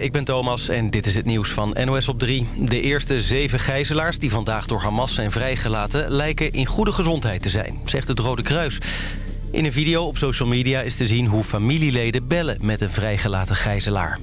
Ik ben Thomas en dit is het nieuws van NOS op 3. De eerste zeven gijzelaars die vandaag door Hamas zijn vrijgelaten... lijken in goede gezondheid te zijn, zegt het Rode Kruis. In een video op social media is te zien hoe familieleden bellen met een vrijgelaten gijzelaar.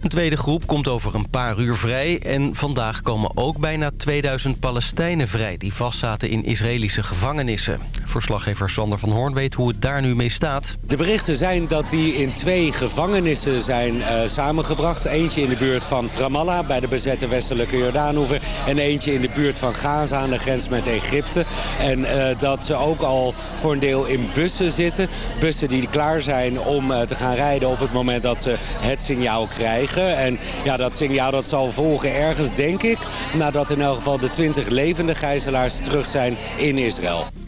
Een tweede groep komt over een paar uur vrij. En vandaag komen ook bijna 2000 Palestijnen vrij... die vastzaten in Israëlische gevangenissen. Verslaggever Sander van Hoorn weet hoe het daar nu mee staat. De berichten zijn dat die in twee gevangenissen zijn uh, samengebracht. Eentje in de buurt van Ramallah bij de bezette westelijke Jordaanhoever... en eentje in de buurt van Gaza aan de grens met Egypte. En uh, dat ze ook al voor een deel in bussen zitten. Bussen die klaar zijn om uh, te gaan rijden op het moment dat ze het signaal krijgen. En ja, dat signaal dat zal volgen ergens, denk ik... nadat in elk geval de 20 levende gijzelaars terug zijn in Israël.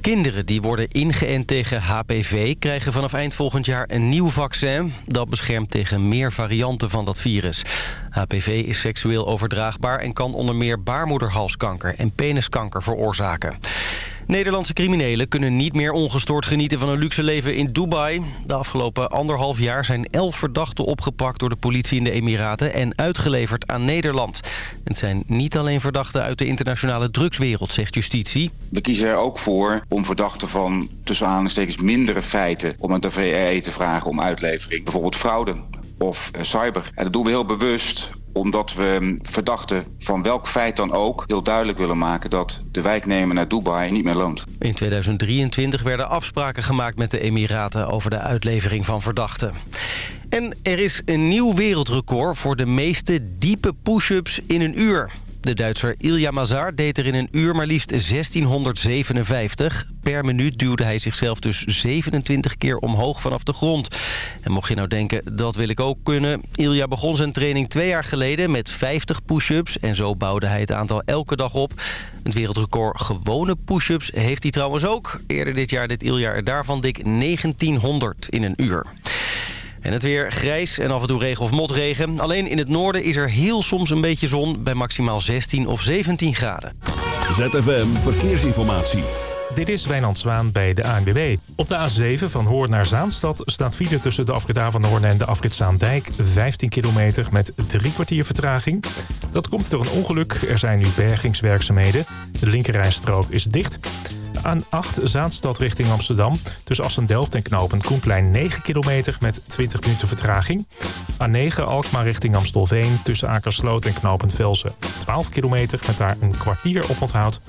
Kinderen die worden ingeënt tegen HPV krijgen vanaf eind volgend jaar een nieuw vaccin. Dat beschermt tegen meer varianten van dat virus. HPV is seksueel overdraagbaar en kan onder meer baarmoederhalskanker en peniskanker veroorzaken. Nederlandse criminelen kunnen niet meer ongestoord genieten van een luxe leven in Dubai. De afgelopen anderhalf jaar zijn elf verdachten opgepakt door de politie in de Emiraten en uitgeleverd aan Nederland. Het zijn niet alleen verdachten uit de internationale drugswereld, zegt justitie. We kiezen er ook voor om verdachten van tussen aanhalingstekens mindere feiten om aan de VE te vragen om uitlevering. Bijvoorbeeld fraude of cyber. En dat doen we heel bewust omdat we verdachten van welk feit dan ook heel duidelijk willen maken dat de wijknemer naar Dubai niet meer loont. In 2023 werden afspraken gemaakt met de Emiraten over de uitlevering van verdachten. En er is een nieuw wereldrecord voor de meeste diepe push-ups in een uur. De Duitser Ilja Mazar deed er in een uur maar liefst 1657. Per minuut duwde hij zichzelf dus 27 keer omhoog vanaf de grond. En mocht je nou denken, dat wil ik ook kunnen... Ilja begon zijn training twee jaar geleden met 50 push-ups... en zo bouwde hij het aantal elke dag op. Het wereldrecord gewone push-ups heeft hij trouwens ook. Eerder dit jaar deed Ilja er daarvan dik 1900 in een uur. En het weer grijs en af en toe regen of motregen. Alleen in het noorden is er heel soms een beetje zon bij maximaal 16 of 17 graden. ZFM Verkeersinformatie. Dit is Wijnand Zwaan bij de ANWB. Op de A7 van Hoorn naar Zaanstad staat file tussen de afrit van Hoorn en de afrit Zaandijk. 15 kilometer met drie kwartier vertraging. Dat komt door een ongeluk. Er zijn nu bergingswerkzaamheden. De linkerrijstrook is dicht. Aan 8 Zaanstad richting Amsterdam. Tussen Assen-Delft en Knopen Koenplein 9 kilometer met 20 minuten vertraging. A9 Alkmaar richting Amstelveen tussen Akersloot en Knopend Velsen. 12 kilometer met daar een kwartier op onthoud.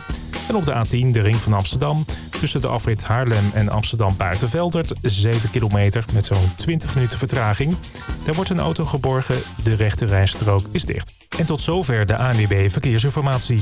En op de A10 de ring van Amsterdam tussen de afrit Haarlem en Amsterdam Buitenveldert 7 kilometer met zo'n 20 minuten vertraging. Daar wordt een auto geborgen, de rechte rijstrook is dicht. En tot zover de ANWB Verkeersinformatie.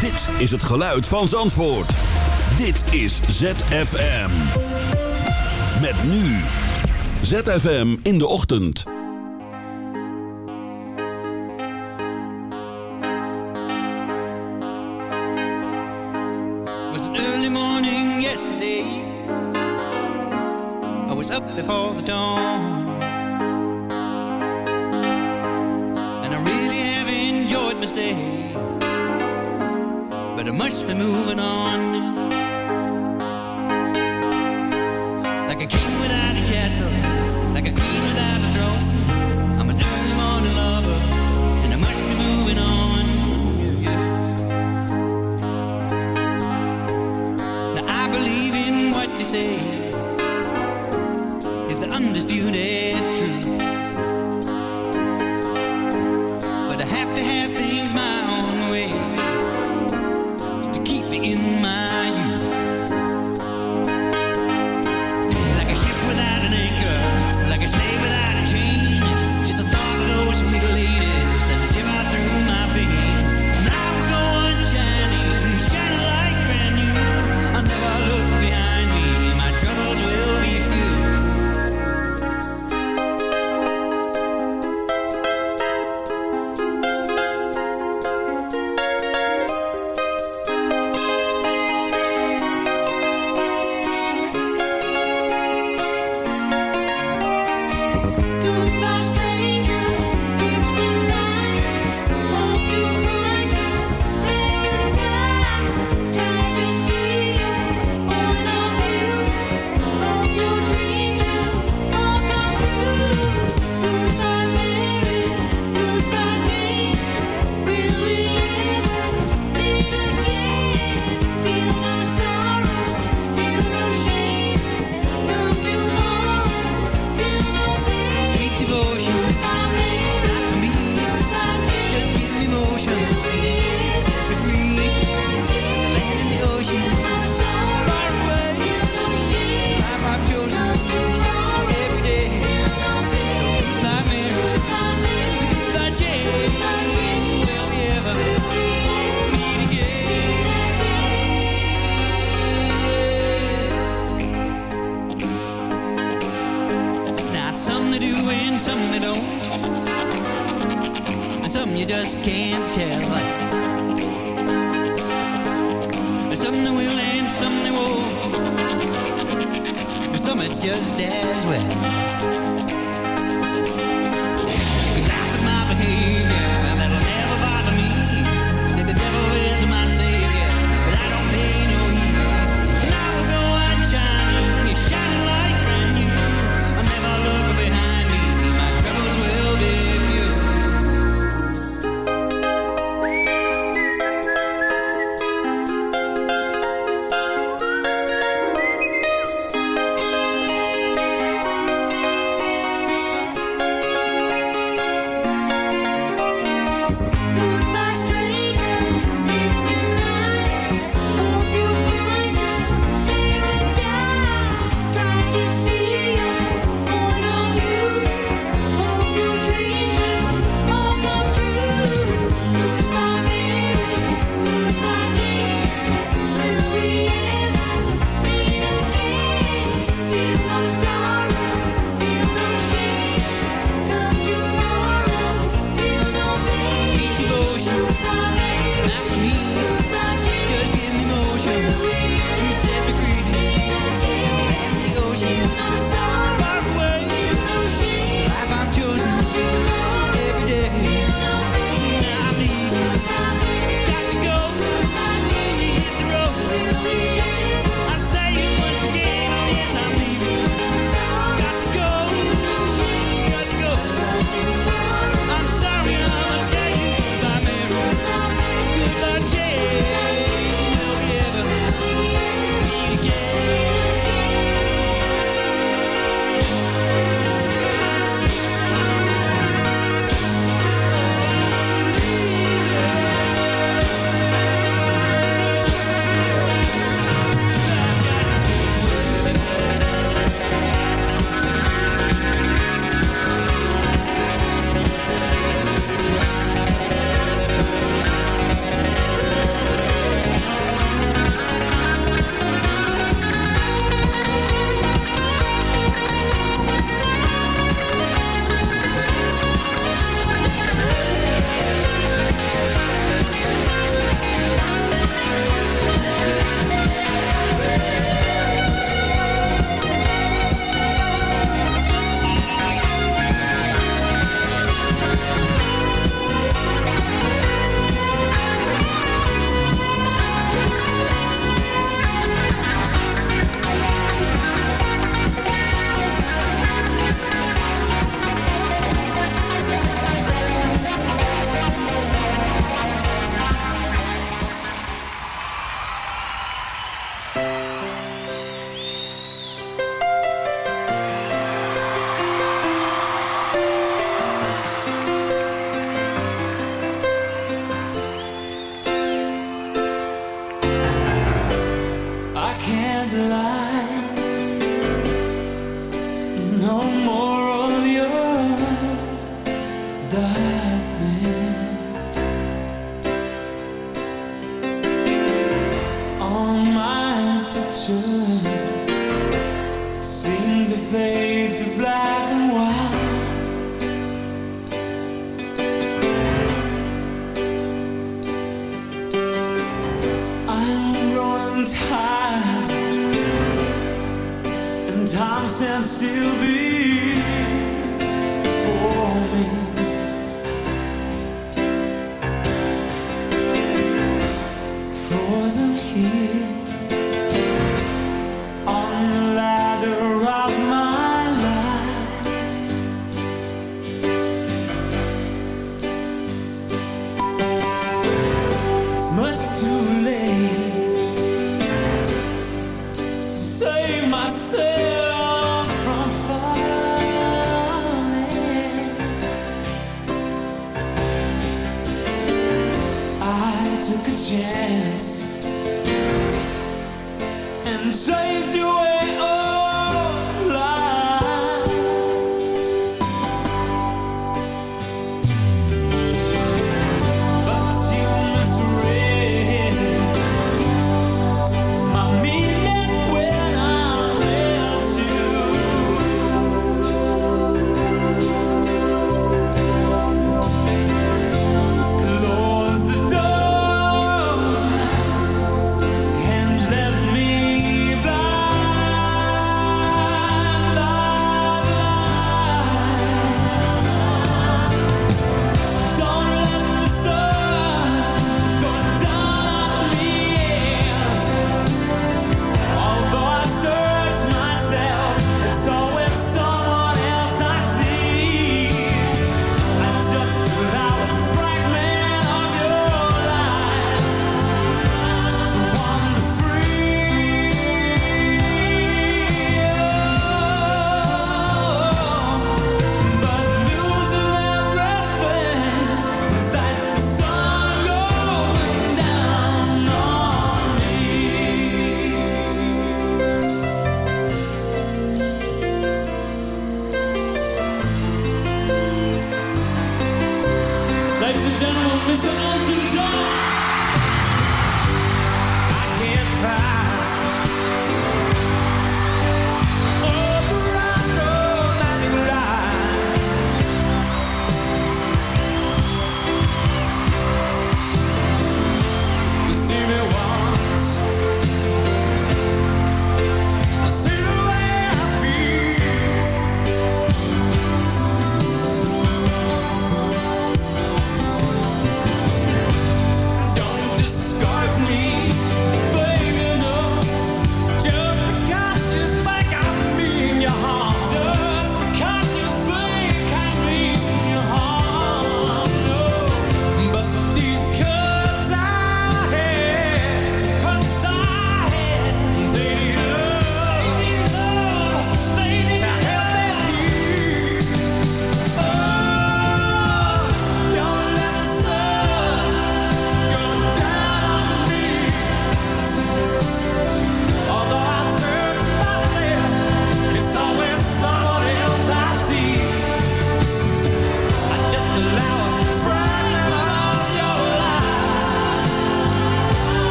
Dit is het geluid van Zandvoort. Dit is ZFM. Met nu. ZFM in de ochtend. was early morning yesterday. I was up before the dawn. And I really have enjoyed my stay. Must be moving on.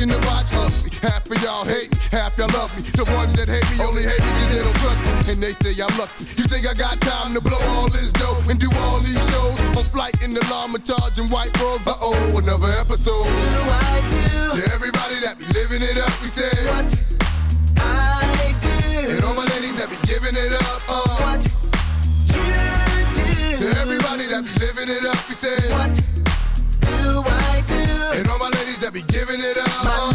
In the mug, in the watch, ugly. Half of y'all hate me, half y'all love me. The ones that hate me only hate me cause they don't trust me. And they say I'm lucky. You think I got time to blow all this dough and do all these shows? On flight in the llama charging white robes. Uh oh, another episode. To everybody that be living it up, we say. What I do. And all my ladies that be giving it up. Uh. What you do. To everybody that be living it up, we say. What do And all my ladies that be giving it up. My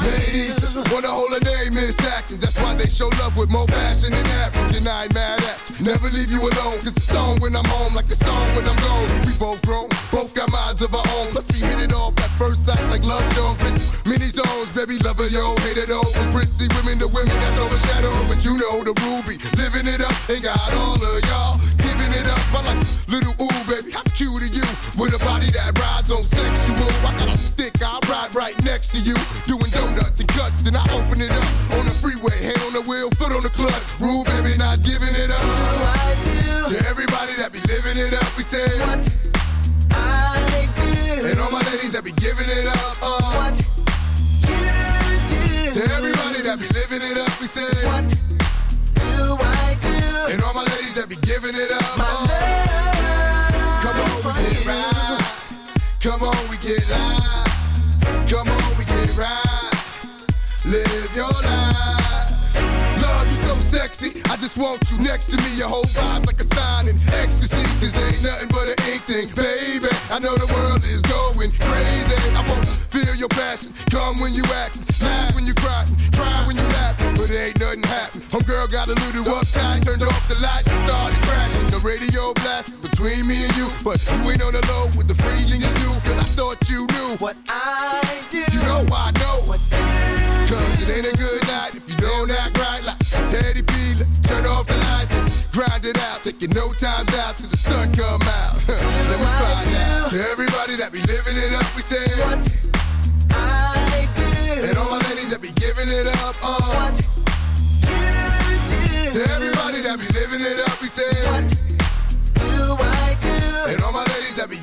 Ladies, wanna hold a name in acting. That's why they show love with more passion than average. And I ain't mad at you. Never leave you alone. Cause a song when I'm home, like a song when I'm gone. We both grown, both got minds of our own. Plus we hit it off at first sight like love Jones. Many zones, baby, lover, yo, hate it all. From prissy women to women that's overshadowed. But you know the ruby, living it up. Ain't got all of y'all giving it up. I like little ooh, baby, how cute are you? With a body that rides on sexual. I got a stick, I ride right next to you. Doing donuts and cuts, then I open it up on the freeway. Hand on the wheel, foot on the clutch. Rule, baby, not giving it up. To everybody that be living it up, we say. What I do. And all my ladies that be giving it up. Uh. What you do. To everybody that be living it up, we say. What giving it up. My Come on, we get right. Come on, we get live. Come on, we get right. Live your life. Love you so sexy. I just want you next to me. Your whole vibe's like a sign in ecstasy. This ain't nothing but an ink thing, baby. I know the world is going crazy. I wanna feel your passion. Come when you act, laugh when you cry, cry when you laugh. But it ain't nothing happen. Homegirl got a little uptight, turned off the lights and started crashing. Radio blasting between me and you, but you ain't on the low with the thing you do. Cause I thought you knew what I do. You know I know what Cause it ain't a good night if you don't act right like Teddy P. Let's turn off the lights and grind it out. Taking no time out till the sun come out. Let me find out. To everybody that be living it up, we say what I do. And all my ladies that be giving it up on what you do. To everybody that be living it up,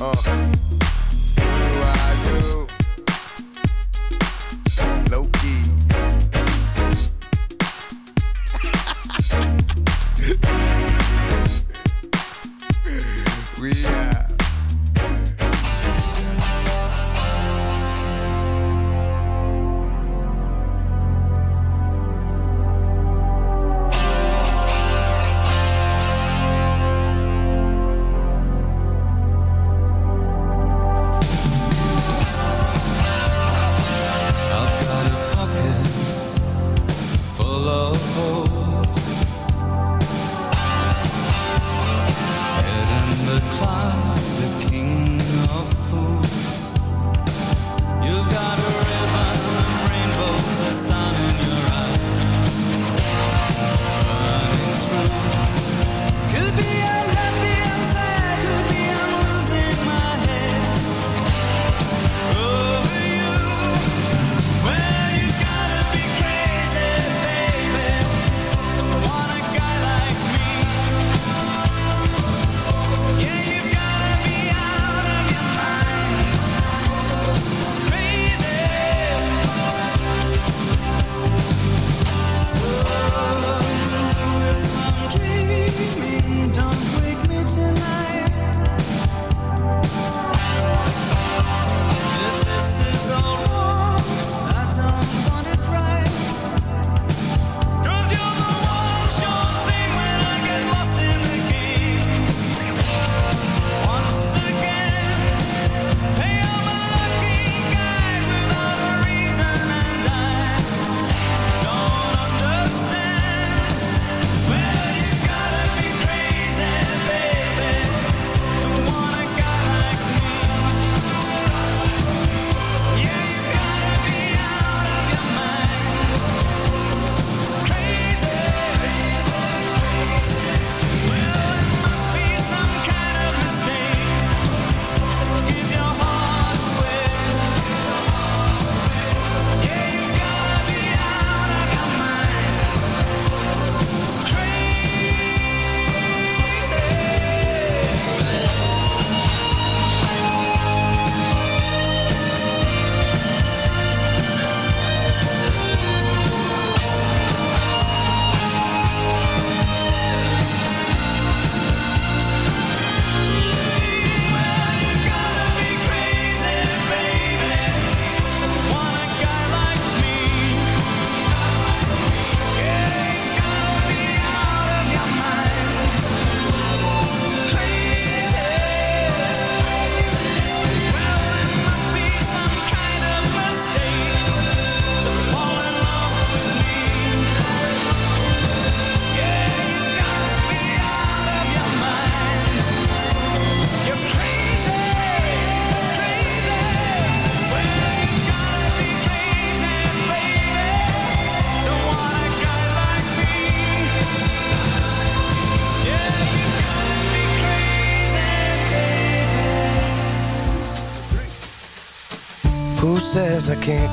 Uh.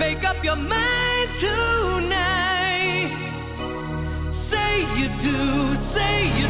Make up your mind tonight. Say you do, say you